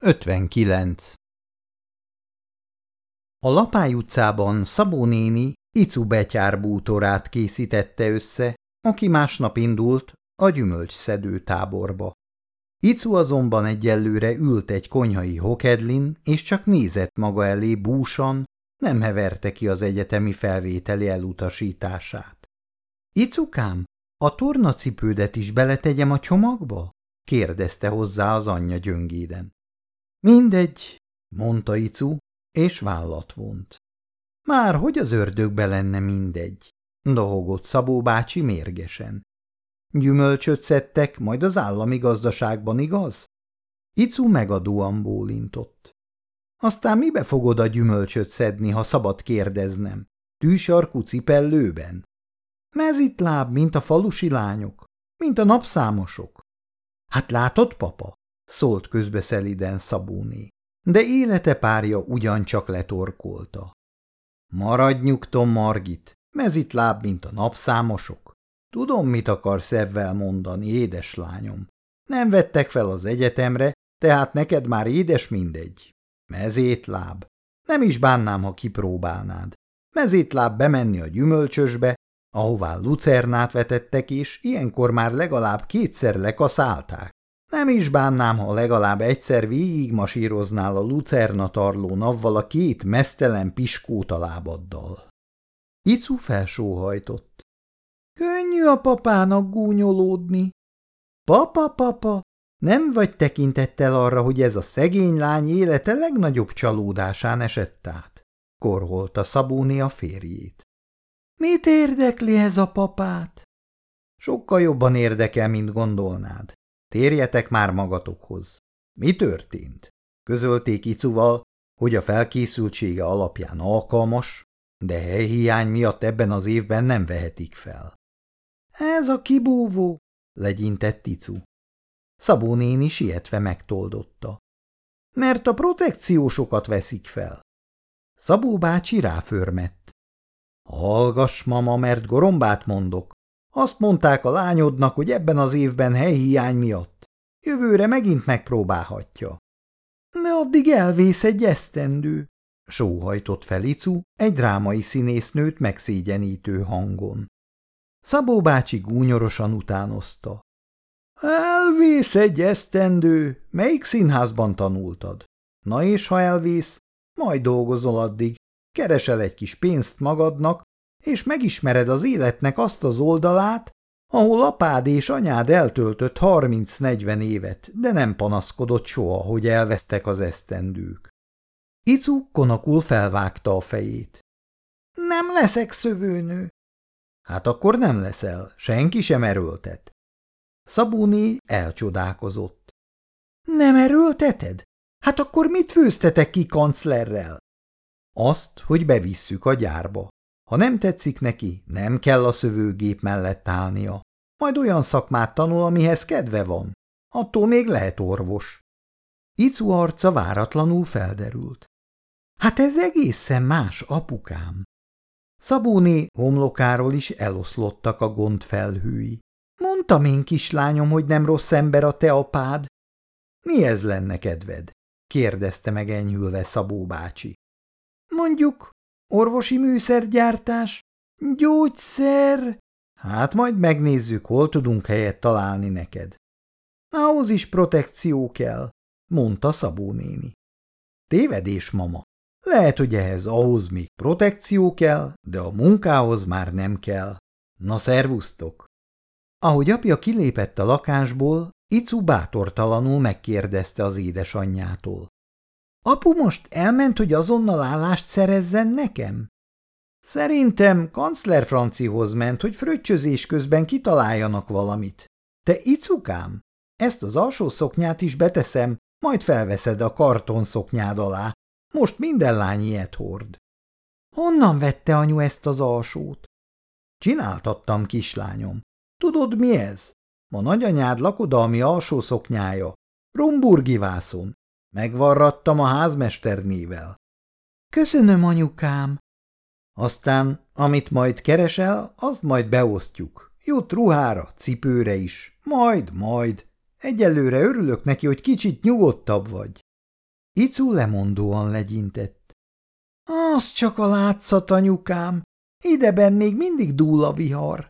59. A Lapály utcában Szabó néni Icu betyár bútorát készítette össze, aki másnap indult a gyümölcsszedő táborba. Icu azonban egyelőre ült egy konyhai hokedlin, és csak nézett maga elé búsan, nem heverte ki az egyetemi felvételi elutasítását. – Icukám, a tornacipődet is beletegyem a csomagba? – kérdezte hozzá az anyja gyöngéden. Mindegy, mondta Icu, és vállat vont. Már hogy az ördögbe lenne mindegy, dohogott Szabó bácsi mérgesen. Gyümölcsöt szedtek, majd az állami gazdaságban, igaz? Icu megadóan bólintott. Aztán mibe fogod a gyümölcsöt szedni, ha szabad kérdeznem? Tűsarkú cipellőben? Mezitláb, mint a falusi lányok, mint a napszámosok. Hát látod, papa? Szólt közbe szeliden Szabóné, de élete párja ugyancsak letorkolta. Maradj nyugton, Margit, mezitláb, mint a napszámosok. Tudom, mit akarsz ebben mondani, édeslányom. Nem vettek fel az egyetemre, tehát neked már édes mindegy. Mezétláb. Nem is bánnám, ha kipróbálnád. Mezétláb bemenni a gyümölcsösbe, ahová lucernát vetettek, és ilyenkor már legalább kétszer lekaszálták. Nem is bánnám, ha legalább egyszer végigmasíroznál a lucerna tarló navval a két mesztelen piskóta lábaddal. Icu felsóhajtott. Könnyű a papának gúnyolódni. Papa, papa, nem vagy tekintettel arra, hogy ez a szegény lány élete legnagyobb csalódásán esett át? Korholta Szabóni a férjét. Mit érdekli ez a papát? Sokkal jobban érdekel, mint gondolnád. Térjetek már magatokhoz. Mi történt? Közölték Icuval, hogy a felkészültsége alapján alkalmas, de helyhiány miatt ebben az évben nem vehetik fel. Ez a kibúvó, legyintett Icu. Szabó néni sietve megtoldotta. Mert a protekciósokat veszik fel. Szabó bácsi ráförmett. Hallgass, mama, mert gorombát mondok. Azt mondták a lányodnak, hogy ebben az évben helyhiány miatt. Jövőre megint megpróbálhatja. De addig elvész egy esztendő, sóhajtott Felicu egy drámai színésznőt megszégyenítő hangon. Szabó bácsi gúnyorosan utánozta. Elvész egy esztendő, melyik színházban tanultad? Na és ha elvész, majd dolgozol addig, keresel egy kis pénzt magadnak, és megismered az életnek azt az oldalát, ahol apád és anyád eltöltött harminc-negyven évet, de nem panaszkodott soha, hogy elvesztek az esztendők. Icu konakul felvágta a fejét. Nem leszek szövőnő. Hát akkor nem leszel, senki sem erőltet. Szabuni elcsodálkozott. Nem erőlteted? Hát akkor mit főztetek ki kanclerrel? Azt, hogy bevisszük a gyárba. Ha nem tetszik neki, nem kell a szövőgép mellett állnia. Majd olyan szakmát tanul, amihez kedve van. Attól még lehet orvos. Icu arca váratlanul felderült. Hát ez egészen más, apukám. Szabóné homlokáról is eloszlottak a gondfelhői. Mondtam én, kislányom, hogy nem rossz ember a te apád. Mi ez lenne kedved? kérdezte meg enyhülve Szabó bácsi. Mondjuk, Orvosi műszergyártás? Gyógyszer? Hát majd megnézzük, hol tudunk helyet találni neked. Ahhoz is protekció kell, mondta Szabó néni. Tévedés, mama. Lehet, hogy ehhez ahhoz még protekció kell, de a munkához már nem kell. Na, szervusztok! Ahogy apja kilépett a lakásból, Icu bátortalanul megkérdezte az édesanyjától. Apu most elment, hogy azonnal állást szerezzen nekem? Szerintem kancler Francihoz ment, hogy fröccsözés közben kitaláljanak valamit. Te icukám, ezt az alsó szoknyát is beteszem, majd felveszed a karton szoknyád alá. Most minden lány ilyet hord. Honnan vette anyu ezt az alsót? Csináltattam, kislányom. Tudod, mi ez? Ma nagyanyád lakodalmi alsó szoknyája. Rumburgi vászon. Megvarrattam a házmesternével. Köszönöm, anyukám. Aztán, amit majd keresel, azt majd beosztjuk. Jut ruhára, cipőre is. Majd, majd. Egyelőre örülök neki, hogy kicsit nyugodtabb vagy. Icu lemondóan legyintett. Az csak a látszat, anyukám. Ideben még mindig dúl a vihar.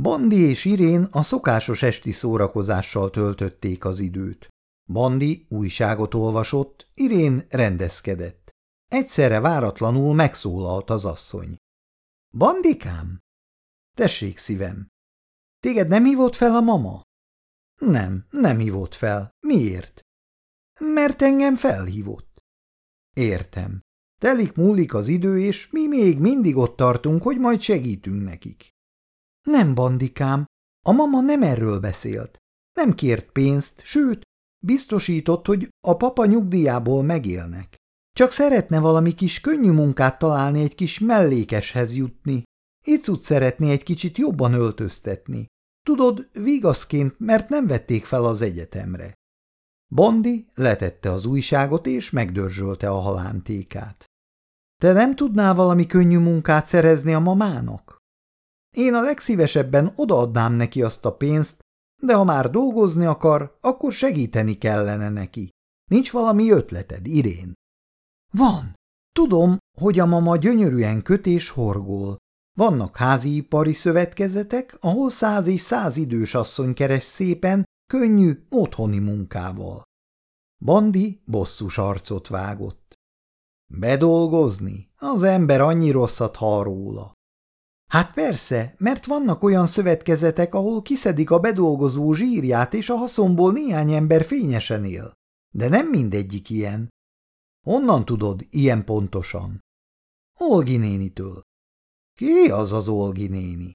Bandi és Irén a szokásos esti szórakozással töltötték az időt. Bandi újságot olvasott, Irén rendezkedett. Egyszerre váratlanul megszólalt az asszony. – Bandikám? – Tessék, szívem. – Téged nem hívott fel a mama? – Nem, nem hívott fel. Miért? – Mert engem felhívott. – Értem. Telik múlik az idő, és mi még mindig ott tartunk, hogy majd segítünk nekik. Nem, bandikám, a mama nem erről beszélt. Nem kért pénzt, sőt, biztosított, hogy a papa nyugdíjából megélnek. Csak szeretne valami kis könnyű munkát találni, egy kis mellékeshez jutni. Icut szeretné egy kicsit jobban öltöztetni. Tudod, vigaszként, mert nem vették fel az egyetemre. Bondi letette az újságot és megdörzsölte a halántékát. Te nem tudnál valami könnyű munkát szerezni a mamának? Én a legszívesebben odaadnám neki azt a pénzt, de ha már dolgozni akar, akkor segíteni kellene neki. Nincs valami ötleted, Irén? Van. Tudom, hogy a mama gyönyörűen köt és horgol. Vannak házi ipari szövetkezetek, ahol száz és száz idős asszony keres szépen, könnyű, otthoni munkával. Bandi bosszus arcot vágott. Bedolgozni? Az ember annyi rosszat hall róla. Hát persze, mert vannak olyan szövetkezetek, ahol kiszedik a bedolgozó zsírját, és a haszonból néhány ember fényesen él. De nem mindegyik ilyen. Honnan tudod ilyen pontosan? Olgi nénitől. Ki az az Olgi néni?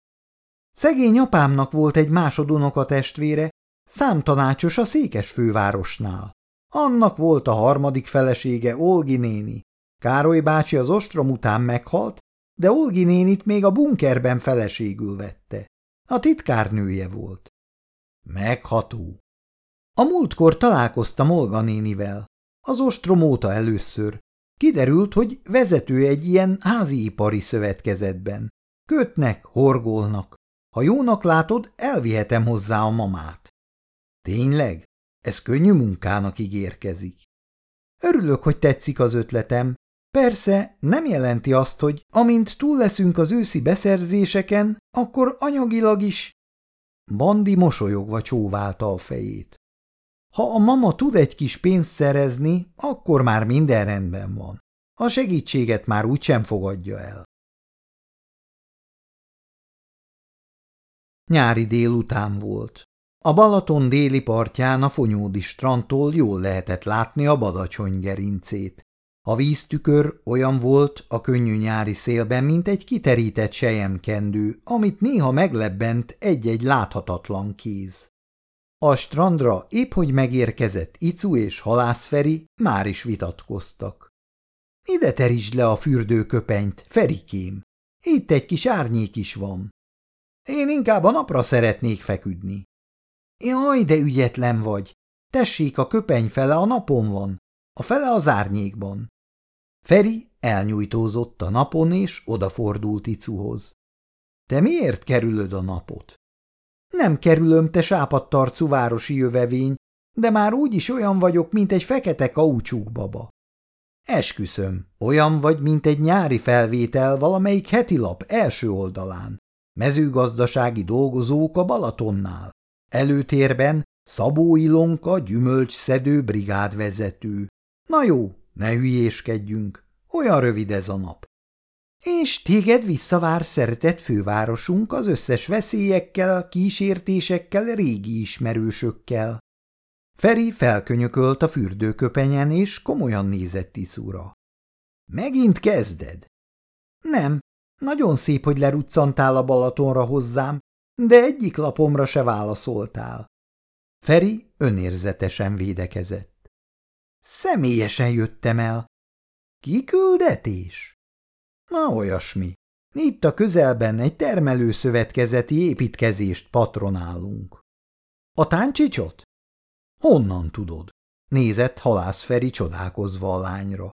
Szegény apámnak volt egy másodunoka testvére, számtanácsos a székes fővárosnál. Annak volt a harmadik felesége Olgi néni. Károly bácsi az ostrom után meghalt, de Olgi nénit még a bunkerben feleségül vette. A titkárnője volt. Megható. A múltkor találkoztam Olga nénivel. Az ostrom óta először. Kiderült, hogy vezető egy ilyen háziipari szövetkezetben. Kötnek, horgolnak. Ha jónak látod, elvihetem hozzá a mamát. Tényleg? Ez könnyű munkának ígérkezik. Örülök, hogy tetszik az ötletem, Persze nem jelenti azt, hogy amint túl leszünk az őszi beszerzéseken, akkor anyagilag is. Bandi mosolyogva csóválta a fejét. Ha a mama tud egy kis pénzt szerezni, akkor már minden rendben van. A segítséget már úgysem fogadja el. Nyári délután volt. A Balaton déli partján a Fonyódi strandtól jól lehetett látni a Badacsony gerincét. A víztükör olyan volt a könnyű nyári szélben, mint egy kiterített sejemkendő, amit néha meglebbent egy-egy láthatatlan kéz. A strandra épp hogy megérkezett Icu és Halászferi már is vitatkoztak. Ide terítsd le a fürdőköpenyt, Ferikém. Itt egy kis árnyék is van. Én inkább a napra szeretnék feküdni. Jaj, de ügyetlen vagy. Tessék, a köpeny fele a napon van, a fele az árnyékban. Feri elnyújtózott a napon, és odafordult Icuhoz. Te miért kerülöd a napot? Nem kerülöm, te sápadtarcú városi jövevény, de már úgy is olyan vagyok, mint egy fekete kaucsúkbaba. Esküszöm, olyan vagy, mint egy nyári felvétel valamelyik heti lap első oldalán. Mezőgazdasági dolgozók a Balatonnál. Előtérben Szabó Ilonka gyümölcsszedő brigádvezető. Na jó, ne hülyéskedjünk, olyan rövid ez a nap. És téged visszavár szeretett fővárosunk az összes veszélyekkel, kísértésekkel, régi ismerősökkel. Feri felkönyökölt a fürdőköpenyen, és komolyan nézett Iszúra. Megint kezded? Nem, nagyon szép, hogy leruccantál a Balatonra hozzám, de egyik lapomra se válaszoltál. Feri önérzetesen védekezett. Személyesen jöttem el. Kiküldetés? Na, olyasmi. Itt a közelben egy termelőszövetkezeti építkezést patronálunk. A táncsicsot? Honnan tudod? Nézett halász Feri csodálkozva a lányra.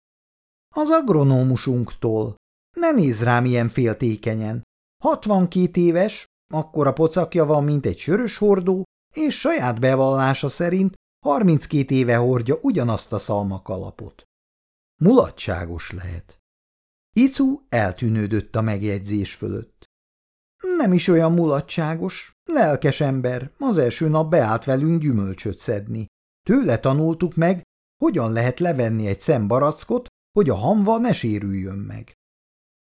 Az agronómusunktól. Ne néz rám ilyen féltékenyen. Hatvankét éves, akkora pocakja van, mint egy sörös hordó, és saját bevallása szerint 32 éve hordja ugyanazt a szalmakalapot. Mulatságos lehet. Icu eltűnődött a megjegyzés fölött. Nem is olyan mulatságos, lelkes ember, az első nap beállt velünk gyümölcsöt szedni. Tőle tanultuk meg, hogyan lehet levenni egy szembarackot, hogy a hamva ne sérüljön meg.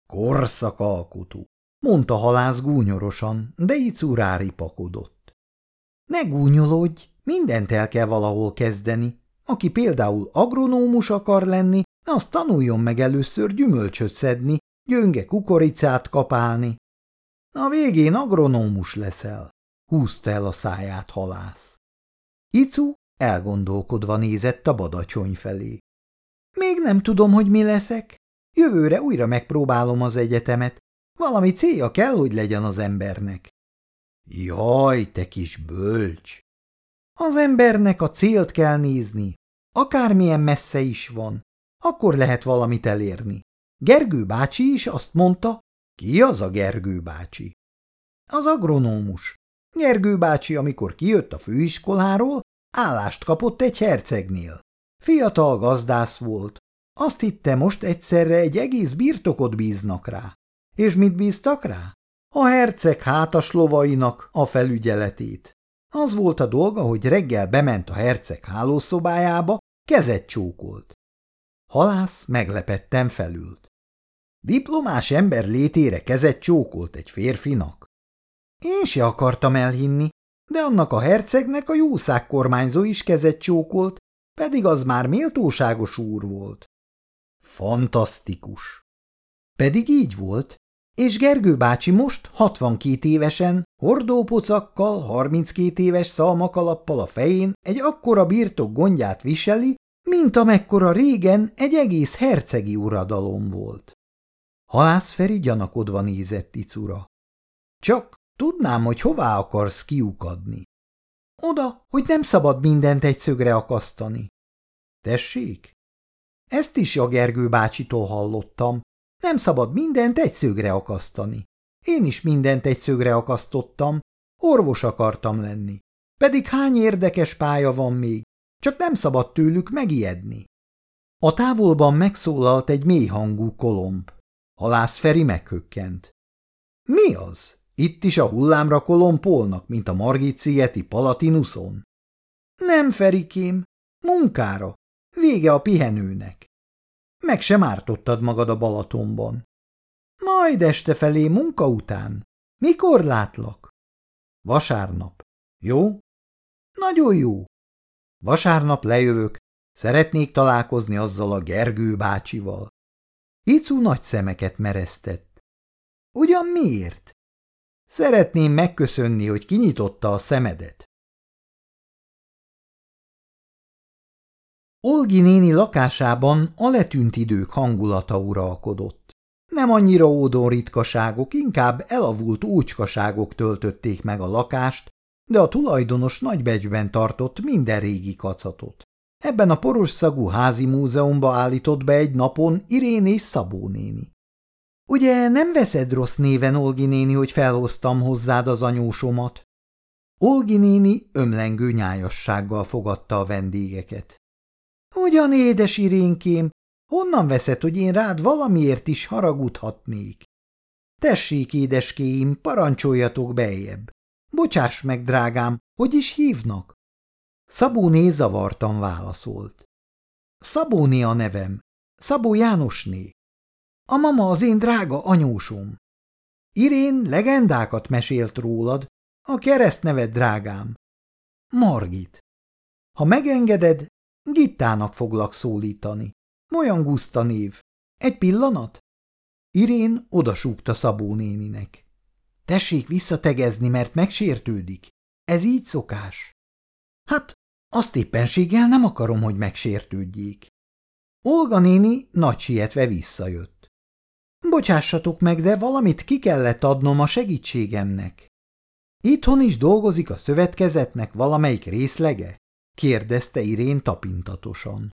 Korszak alkotó, mondta halász gúnyorosan, de Icu ráripakodott. Ne gúnyolódj, mindent el kell valahol kezdeni. Aki például agronómus akar lenni, azt tanuljon meg először gyümölcsöt szedni, gyönge kukoricát kapálni. A végén agronómus leszel, húzta el a száját halász. Icu elgondolkodva nézett a badacsony felé. Még nem tudom, hogy mi leszek. Jövőre újra megpróbálom az egyetemet. Valami célja kell, hogy legyen az embernek. Jaj, te kis bölcs! Az embernek a célt kell nézni, akármilyen messze is van, akkor lehet valamit elérni. Gergő bácsi is azt mondta, ki az a Gergő bácsi? Az agronómus. Gergő bácsi, amikor kijött a főiskoláról, állást kapott egy hercegnél. Fiatal gazdász volt. Azt hitte, most egyszerre egy egész birtokot bíznak rá. És mit bíztak rá? A herceg hátas lovainak a felügyeletét. Az volt a dolga, hogy reggel bement a herceg hálószobájába, kezet csókolt. Halász meglepetten felült. Diplomás ember létére kezet csókolt egy férfinak. Én se akartam elhinni, de annak a hercegnek a jószág kormányzó is kezet csókolt, pedig az már méltóságos úr volt. Fantasztikus! Pedig így volt, és Gergő bácsi most 62 évesen, hordópocakkal, 32 éves szalmakalappal a fején egy akkora birtok gondját viseli, mint amekkora régen egy egész hercegi uradalom volt. Halász Feri gyanakodva nézett Icura. Csak tudnám, hogy hová akarsz kiukadni. Oda, hogy nem szabad mindent egy szögre akasztani. Tessék? Ezt is a Gergő bácsitól hallottam. Nem szabad mindent egy szögre akasztani. Én is mindent egy szögre akasztottam, orvos akartam lenni. Pedig hány érdekes pálya van még, csak nem szabad tőlük megijedni. A távolban megszólalt egy mély hangú kolomb. Halász Feri meghökkent. Mi az? Itt is a hullámra kolompolnak, mint a Margit-szigeti Palatinuson? Nem, Ferikém, munkára. Vége a pihenőnek. Meg sem ártottad magad a Balatonban. Majd este felé munka után. Mikor látlak? Vasárnap. Jó? Nagyon jó. Vasárnap lejövök, szeretnék találkozni azzal a Gergő bácsival. Icu nagy szemeket meresztett. Ugyan miért? Szeretném megköszönni, hogy kinyitotta a szemedet. Olgi néni lakásában a letűnt idők hangulata uralkodott. Nem annyira ódon ritkaságok, inkább elavult úcskaságok töltötték meg a lakást, de a tulajdonos nagybecsben tartott minden régi kacatot. Ebben a poros szagú házi múzeumba állított be egy napon Irén és Szabó néni. Ugye nem veszed rossz néven, Olgi néni, hogy felhoztam hozzád az anyósomat? Olgi néni ömlengő nyájassággal fogadta a vendégeket. Ugyan, édes Irénkém, honnan veszed, hogy én rád valamiért is haragudhatnék? Tessék, édeskéim, parancsoljatok bejebb. Bocsáss meg, drágám, hogy is hívnak? Szabóné zavartan válaszolt. Szabóné a nevem. Szabó Jánosné. A mama az én drága anyósom. Irén legendákat mesélt rólad, a keresztneved drágám. Margit. Ha megengeded, Gittának foglak szólítani. Olyan guszta név. Egy pillanat? Irén odasúgta Szabó néninek. Tessék visszategezni, mert megsértődik. Ez így szokás. Hát, azt éppenséggel nem akarom, hogy megsértődjék. Olga néni nagy sietve visszajött. Bocsássatok meg, de valamit ki kellett adnom a segítségemnek. Itthon is dolgozik a szövetkezetnek valamelyik részlege? Kérdezte Irén tapintatosan.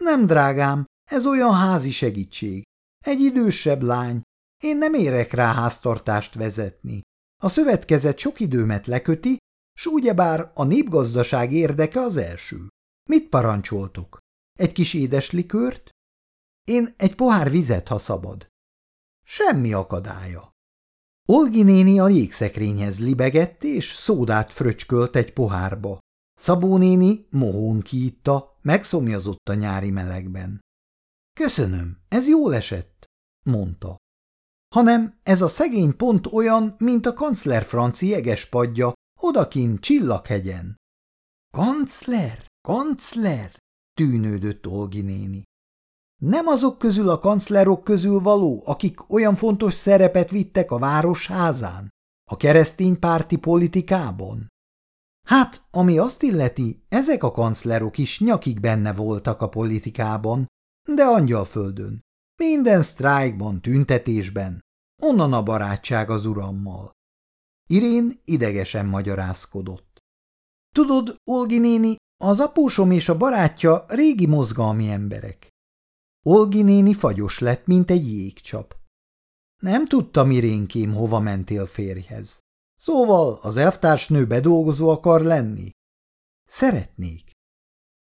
Nem, drágám, ez olyan házi segítség. Egy idősebb lány, én nem érek rá háztartást vezetni. A szövetkezet sok időmet leköti, s ugyebár a népgazdaság érdeke az első. Mit parancsoltok? Egy kis édes likőrt? Én egy pohár vizet, ha szabad. Semmi akadálya. Olgi néni a jégszekrényhez libegett, és szódát fröcskölt egy pohárba. Szabó néni mohón kiitta, megszomjazott a nyári melegben. Köszönöm, ez jól esett, mondta. Hanem ez a szegény pont olyan, mint a kancler franci jegespadja, odakin Csillaghegyen. Kancler, kancler, tűnődött Olgi néni. Nem azok közül a kanclerok közül való, akik olyan fontos szerepet vittek a városházán, a keresztény párti politikában? Hát, ami azt illeti, ezek a kanclerok is nyakig benne voltak a politikában, de angyalföldön, minden sztrájkban, tüntetésben, onnan a barátság az urammal. Irén idegesen magyarázkodott. Tudod, Olgi néni, az apósom és a barátja régi mozgalmi emberek. Olgi néni fagyos lett, mint egy jégcsap. Nem tudta, Mirénkém, hova mentél férjhez. Szóval az elvtársnő bedolgozó akar lenni? Szeretnék.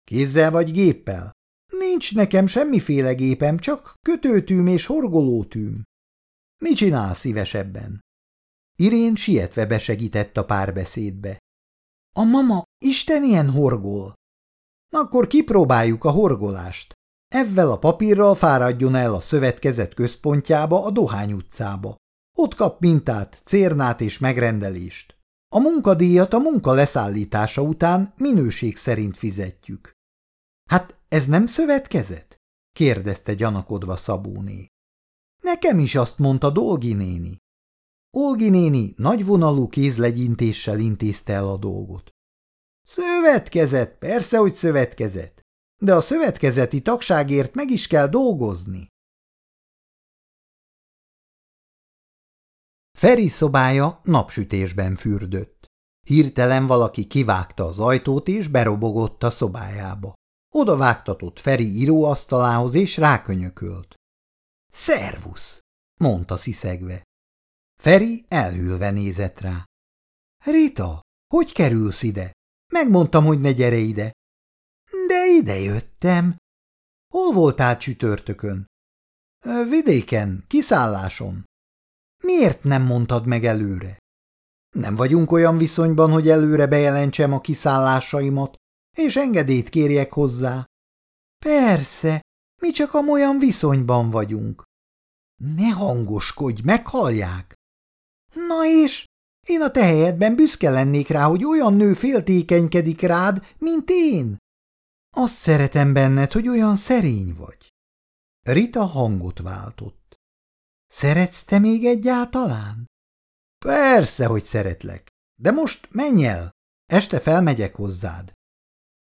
Kézzel vagy géppel? Nincs nekem semmiféle gépem, csak kötőtűm és horgolótűm. Mi csinál szívesebben? Irén sietve besegített a párbeszédbe. A mama Isten ilyen horgol. Akkor kipróbáljuk a horgolást. Ezzel a papírral fáradjon el a szövetkezet központjába, a Dohány utcába. Ott kap mintát, cérnát és megrendelést. A munkadíjat a munka leszállítása után minőség szerint fizetjük. Hát ez nem szövetkezet? kérdezte gyanakodva Szabóné. Nekem is azt mondta Dolgi néni. Olgi néni nagyvonalú kézlegyintéssel intézte el a dolgot. Szövetkezet, persze, hogy szövetkezet, de a szövetkezeti tagságért meg is kell dolgozni. Feri szobája napsütésben fürdött. Hirtelen valaki kivágta az ajtót és berobogott a szobájába. Oda vágtatott Feri íróasztalához és rákönyökölt. – Szervusz! – mondta sziszegve. Feri elhűlve nézett rá. – Rita, hogy kerülsz ide? Megmondtam, hogy ne gyere ide. – De ide jöttem. – Hol voltál csütörtökön? – Vidéken, kiszálláson. Miért nem mondtad meg előre? Nem vagyunk olyan viszonyban, hogy előre bejelentsem a kiszállásaimat, és engedélyt kérjek hozzá. Persze, mi csak amolyan viszonyban vagyunk. Ne hangoskodj, meghallják. Na és? Én a te helyedben büszke lennék rá, hogy olyan nő féltékenykedik rád, mint én. Azt szeretem benned, hogy olyan szerény vagy. Rita hangot váltott. Szeretsz te még egyáltalán? Persze, hogy szeretlek, de most menj el, este felmegyek hozzád.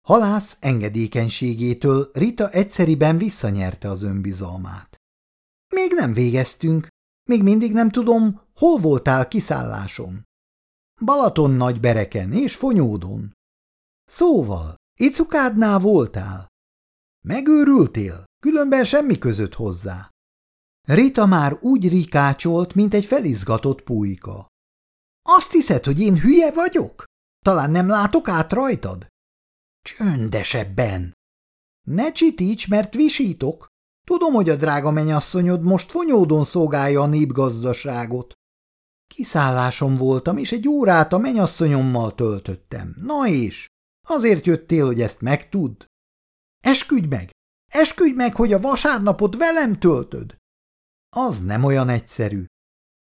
Halász engedékenységétől Rita egyszeriben visszanyerte az önbizalmát. Még nem végeztünk, még mindig nem tudom, hol voltál kiszálláson. Balaton nagy bereken és Fonyódon. Szóval, Icukádnál voltál? Megőrültél, különben semmi között hozzá. Rita már úgy rikácsolt, mint egy felizgatott pulyka. Azt hiszed, hogy én hülye vagyok? Talán nem látok át rajtad? Csöndesebben. Ne csitíts, mert visítok. Tudom, hogy a drága menyasszonyod most fonyódon szolgálja a népgazdaságot. Kiszállásom voltam, és egy órát a menyasszonyommal töltöttem. Na és? Azért jöttél, hogy ezt megtudd? Esküdj meg! Esküdj meg, hogy a vasárnapot velem töltöd! Az nem olyan egyszerű.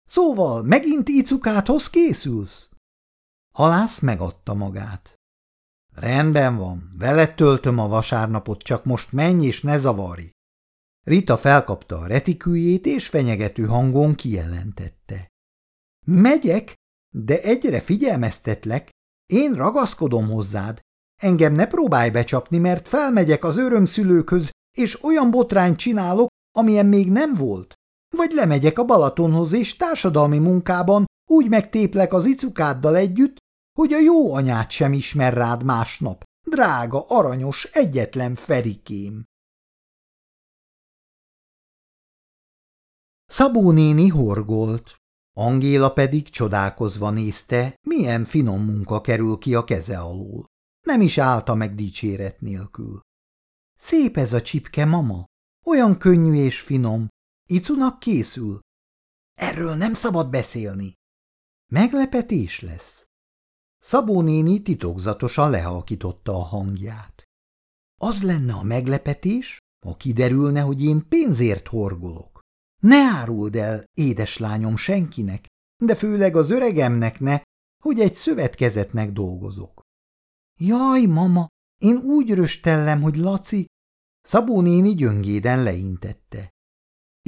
Szóval megint icukáthoz készülsz? Halász megadta magát. Rendben van, veled töltöm a vasárnapot, csak most menj és ne zavarj. Rita felkapta a retikűjét, és fenyegető hangon kijelentette. Megyek, de egyre figyelmeztetlek, én ragaszkodom hozzád. Engem ne próbálj becsapni, mert felmegyek az örömszülőkhöz, és olyan botrányt csinálok, amilyen még nem volt. Vagy lemegyek a Balatonhoz, és társadalmi munkában úgy megtéplek az icukáddal együtt, hogy a jó anyát sem ismer rád másnap, drága, aranyos, egyetlen Ferikém. Szabó néni horgolt. Angéla pedig csodálkozva nézte, milyen finom munka kerül ki a keze alól. Nem is állta meg dicséret nélkül. Szép ez a csipke, mama. Olyan könnyű és finom. Icunak készül. Erről nem szabad beszélni. Meglepetés lesz. Szabó néni titokzatosan lehalkította a hangját. Az lenne a meglepetés, ha kiderülne, hogy én pénzért horgolok. Ne áruld el, édeslányom, senkinek, de főleg az öregemnek ne, hogy egy szövetkezetnek dolgozok. Jaj, mama, én úgy röstellem, hogy Laci... Szabó néni gyöngéden leintette.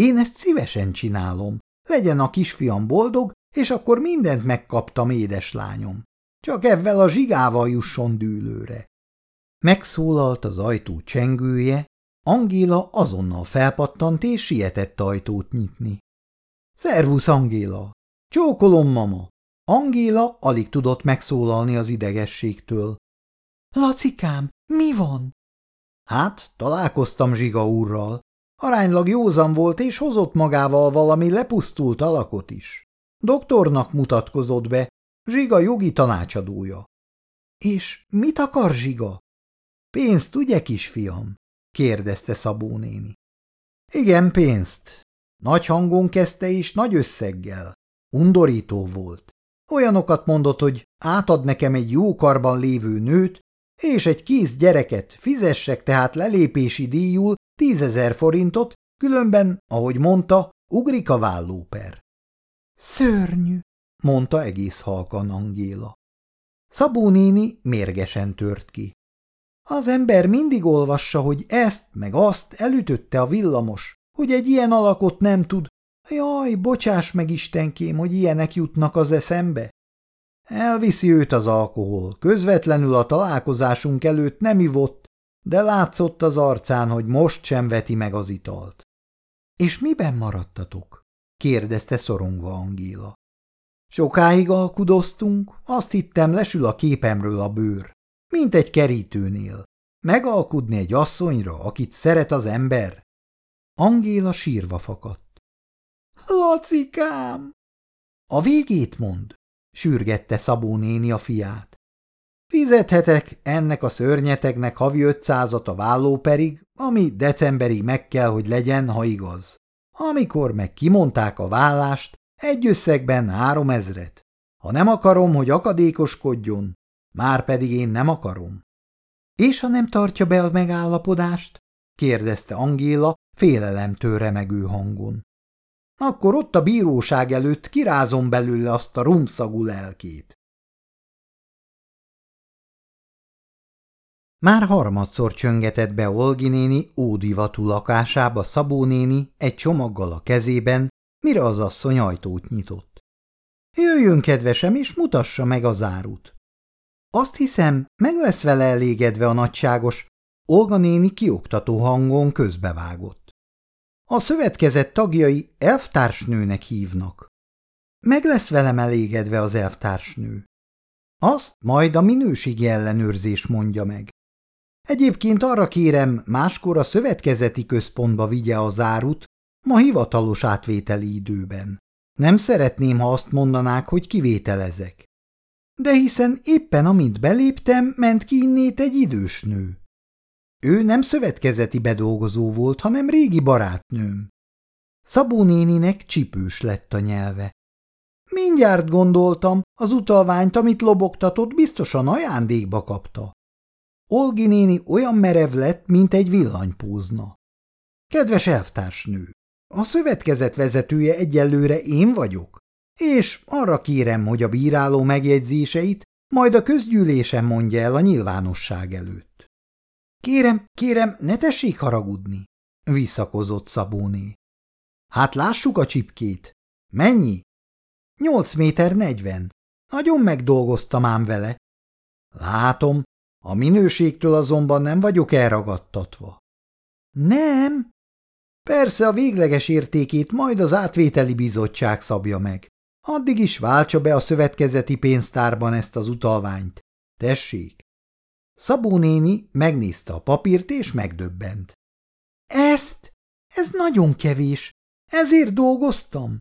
Én ezt szívesen csinálom. Legyen a kisfiam boldog, és akkor mindent megkaptam, édeslányom. Csak ezzel a zsigával jusson dűlőre. Megszólalt az ajtó csengője, Angéla azonnal felpattant és sietett ajtót nyitni. Szervusz, Angéla! Csókolom, mama! Angéla alig tudott megszólalni az idegességtől. Lacikám, mi van? Hát, találkoztam Zsiga úrral. Aránylag józan volt, és hozott magával valami lepusztult alakot is. Doktornak mutatkozott be, Zsiga jogi tanácsadója. És mit akar Zsiga? Pénzt, ugye, kisfiam? kérdezte Szabó néni. Igen, pénzt. Nagy hangon kezdte és nagy összeggel. Undorító volt. Olyanokat mondott, hogy átad nekem egy jó karban lévő nőt, és egy kész gyereket, fizessek tehát lelépési díjul tízezer forintot, különben, ahogy mondta, ugrik a vállóper. Szörnyű, mondta egész halkan Angéla. Szabó néni mérgesen tört ki. Az ember mindig olvassa, hogy ezt meg azt elütötte a villamos, hogy egy ilyen alakot nem tud. Jaj, bocsáss meg Istenkém, hogy ilyenek jutnak az eszembe. Elviszi őt az alkohol, közvetlenül a találkozásunk előtt nem ivott, de látszott az arcán, hogy most sem veti meg az italt. – És miben maradtatok? – kérdezte szorongva Angéla. – Sokáig alkudoztunk, azt hittem lesül a képemről a bőr, mint egy kerítőnél. Megalkudni egy asszonyra, akit szeret az ember? Angéla sírva fakadt. – Lacikám! – A végét mond! sürgette Szabó néni a fiát. Fizethetek ennek a szörnyetegnek havi ötszázat a vállóperig, ami decemberig meg kell, hogy legyen, ha igaz. Amikor meg kimondták a vállást, egy összegben három ezret. Ha nem akarom, hogy akadékoskodjon, már pedig én nem akarom. És ha nem tartja be a megállapodást? kérdezte Angéla félelemtől remegő hangon. Akkor ott a bíróság előtt kirázom belőle azt a rumszagú lelkét. Már harmadszor csöngetett be Olgi néni ódivatú lakásába Szabó néni egy csomaggal a kezében, mire az asszony ajtót nyitott. Jöjjön, kedvesem, és mutassa meg az árut. Azt hiszem, meg lesz vele elégedve a nagyságos, Olga néni kioktató hangon közbevágott. A szövetkezet tagjai elvtársnőnek hívnak. Meg lesz velem elégedve az elvtársnő. Azt majd a minőségi ellenőrzés mondja meg. Egyébként arra kérem, máskor a szövetkezeti központba vigye az árut, ma hivatalos átvételi időben. Nem szeretném, ha azt mondanák, hogy kivételezek. De hiszen éppen amint beléptem, ment ki innét egy idős nő. Ő nem szövetkezeti bedolgozó volt, hanem régi barátnőm. Szabó néninek csipős lett a nyelve. Mindjárt gondoltam, az utalványt, amit lobogtatott, biztosan ajándékba kapta. Olgi néni olyan merev lett, mint egy villanypózna. Kedves elvtársnő, a szövetkezet vezetője egyelőre én vagyok, és arra kérem, hogy a bíráló megjegyzéseit majd a közgyűlésen mondja el a nyilvánosság előtt. Kérem, kérem, ne tessék haragudni, visszakozott Szabóné. Hát lássuk a csipkét. Mennyi? Nyolc méter negyven. Nagyon megdolgoztam ám vele. Látom, a minőségtől azonban nem vagyok elragadtatva. Nem. Persze a végleges értékét majd az átvételi bizottság szabja meg. Addig is váltsa be a szövetkezeti pénztárban ezt az utalványt. Tessék. Szabó néni megnézte a papírt, és megdöbbent. Ezt? Ez nagyon kevés. Ezért dolgoztam.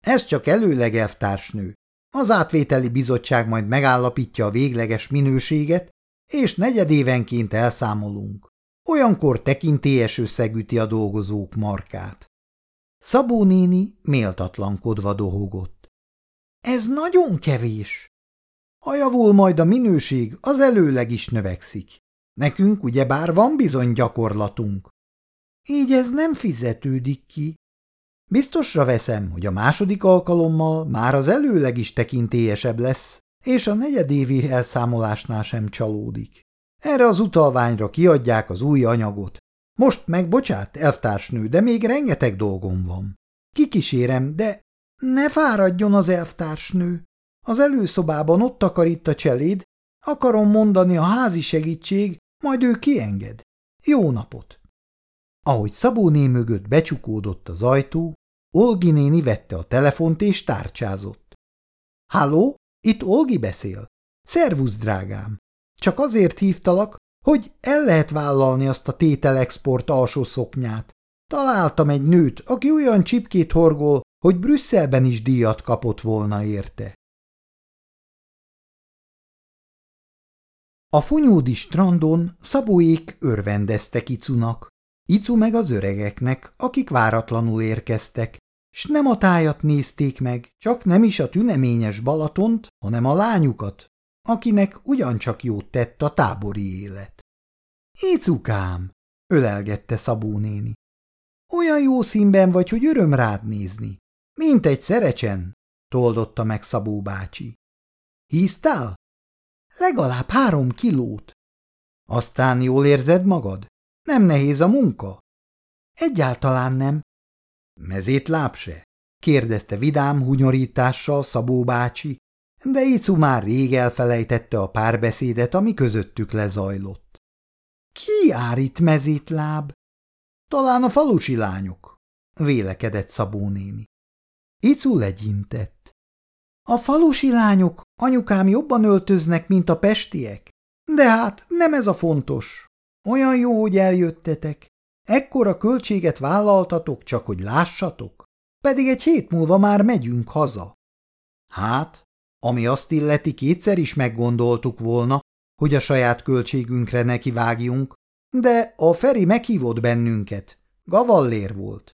Ez csak előleg elvtársnő. Az átvételi bizottság majd megállapítja a végleges minőséget, és negyedévenként elszámolunk. Olyankor tekintélyes összegüti a dolgozók markát. Szabó néni méltatlankodva dohogott. Ez nagyon kevés. Ha javul majd a minőség, az előleg is növekszik. Nekünk ugyebár van bizony gyakorlatunk. Így ez nem fizetődik ki. Biztosra veszem, hogy a második alkalommal már az előleg is tekintélyesebb lesz, és a negyedévi elszámolásnál sem csalódik. Erre az utalványra kiadják az új anyagot. Most meg bocsát, elvtársnő, de még rengeteg dolgom van. Kikísérem, de ne fáradjon az elvtársnő. Az előszobában ott takarít a cseléd, akarom mondani a házi segítség, majd ő kienged. Jó napot! Ahogy Szabóné mögött becsukódott az ajtó, Olgi néni vette a telefont és tárcsázott. – Halló, itt Olgi beszél. Szervusz, drágám! Csak azért hívtalak, hogy el lehet vállalni azt a tételexport alsó szoknyát. Találtam egy nőt, aki olyan csipkét horgol, hogy Brüsszelben is díjat kapott volna érte. A funyódi strandon Szabóék örvendeztek Icunak. Icu meg az öregeknek, akik váratlanul érkeztek, s nem a tájat nézték meg, csak nem is a tüneményes Balatont, hanem a lányukat, akinek ugyancsak jót tett a tábori élet. Icukám, ölelgette Szabó néni. Olyan jó színben vagy, hogy öröm rád nézni. Mint egy szerecsen, toldotta meg Szabó bácsi. Híztál? Legalább három kilót. Aztán jól érzed magad? Nem nehéz a munka? Egyáltalán nem. Mezét lábse? kérdezte vidám hunyorítással Szabó bácsi, de Icu már rég elfelejtette a párbeszédet, ami közöttük lezajlott. Ki jár itt mezítláb? Talán a falusi lányok, vélekedett Szabó néni. Icu legyintett. A falusi lányok anyukám jobban öltöznek, mint a pestiek. De hát nem ez a fontos. Olyan jó, hogy eljöttetek. Ekkora költséget vállaltatok, csak hogy lássatok. Pedig egy hét múlva már megyünk haza. Hát, ami azt illeti, kétszer is meggondoltuk volna, hogy a saját költségünkre nekivágjunk, de a Feri meghívott bennünket. Gavallér volt.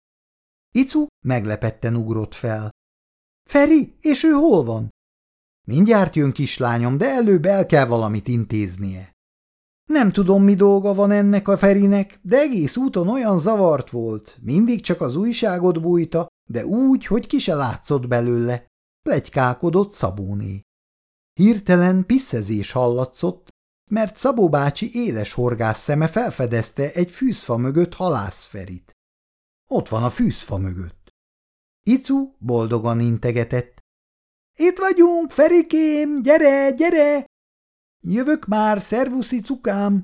Icu meglepetten ugrott fel. Feri, és ő hol van? Mindjárt jön kislányom, de előbb el kell valamit intéznie. Nem tudom, mi dolga van ennek a Ferinek, de egész úton olyan zavart volt, mindig csak az újságot bújta, de úgy, hogy ki se látszott belőle. Plegykálkodott Szabóné. Hirtelen pisszezés hallatszott, mert Szabó bácsi éles horgász szeme felfedezte egy fűzfa mögött halászferit. Ott van a fűzfa mögött. Icu boldogan integetett. Itt vagyunk, Ferikém, gyere, gyere! Jövök már, szervusz, Icukám!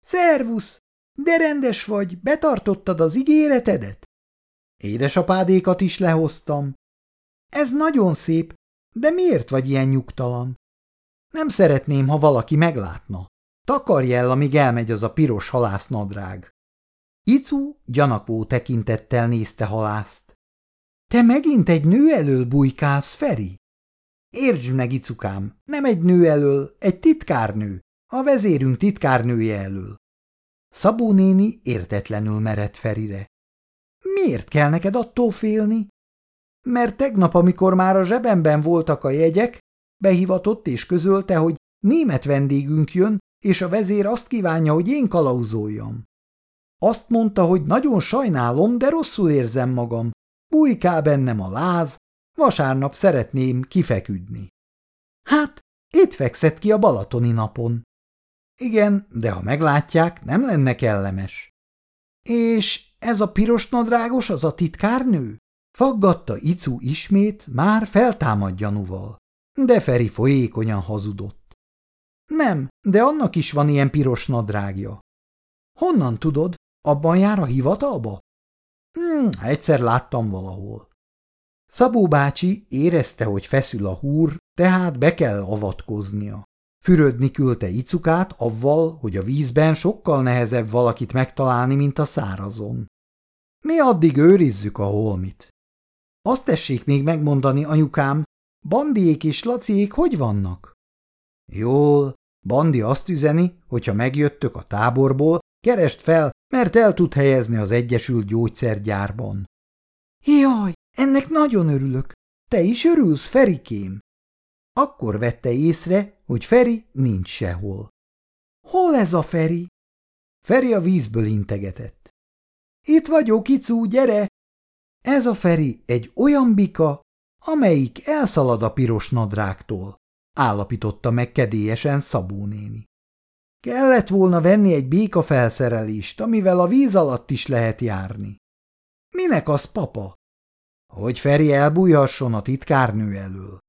Szervusz! De rendes vagy, betartottad az ígéretedet? Édesapádékat is lehoztam. Ez nagyon szép, de miért vagy ilyen nyugtalan? Nem szeretném, ha valaki meglátna. Takarj el, amíg elmegy az a piros halásznadrág. Icu gyanakvó tekintettel nézte halászt. Te megint egy nő elől bujkálsz, Feri? Értsd meg, Icukám, nem egy nő elől, egy titkárnő, a vezérünk titkárnője elől. Szabó néni értetlenül merett Ferire. Miért kell neked attól félni? Mert tegnap, amikor már a zsebemben voltak a jegyek, behivatott és közölte, hogy német vendégünk jön, és a vezér azt kívánja, hogy én kalauzoljam. Azt mondta, hogy nagyon sajnálom, de rosszul érzem magam. Bújkál bennem a láz, vasárnap szeretném kifeküdni. Hát, itt fekszett ki a balatoni napon. Igen, de ha meglátják, nem lenne kellemes. És ez a piros nadrágos az a titkárnő? Faggatta Icu ismét, már feltámad gyanúval. De Feri folyékonyan hazudott. Nem, de annak is van ilyen piros nadrágja. Honnan tudod? Abban jár a hivatalba? Hmm, egyszer láttam valahol. Szabó bácsi érezte, hogy feszül a húr, tehát be kell avatkoznia. Fürödni küldte icukát avval, hogy a vízben sokkal nehezebb valakit megtalálni, mint a szárazon. Mi addig őrizzük a holmit. Azt tessék még megmondani, anyukám, Bandiék és Laciék hogy vannak? Jól, Bandi azt üzeni, hogyha megjöttök a táborból, kerest fel, mert el tud helyezni az Egyesült Gyógyszergyárban. Jaj, ennek nagyon örülök. Te is örülsz, Ferikém? Akkor vette észre, hogy Feri nincs sehol. Hol ez a Feri? Feri a vízből integetett. Itt vagyok, Icú, gyere! Ez a Feri egy olyan bika, amelyik elszalad a piros nadrágtól, állapította meg kedélyesen Szabó néni. Kellett volna venni egy béka felszerelést, amivel a víz alatt is lehet járni. Minek az, papa? Hogy Feri elbújhasson a titkárnő elől.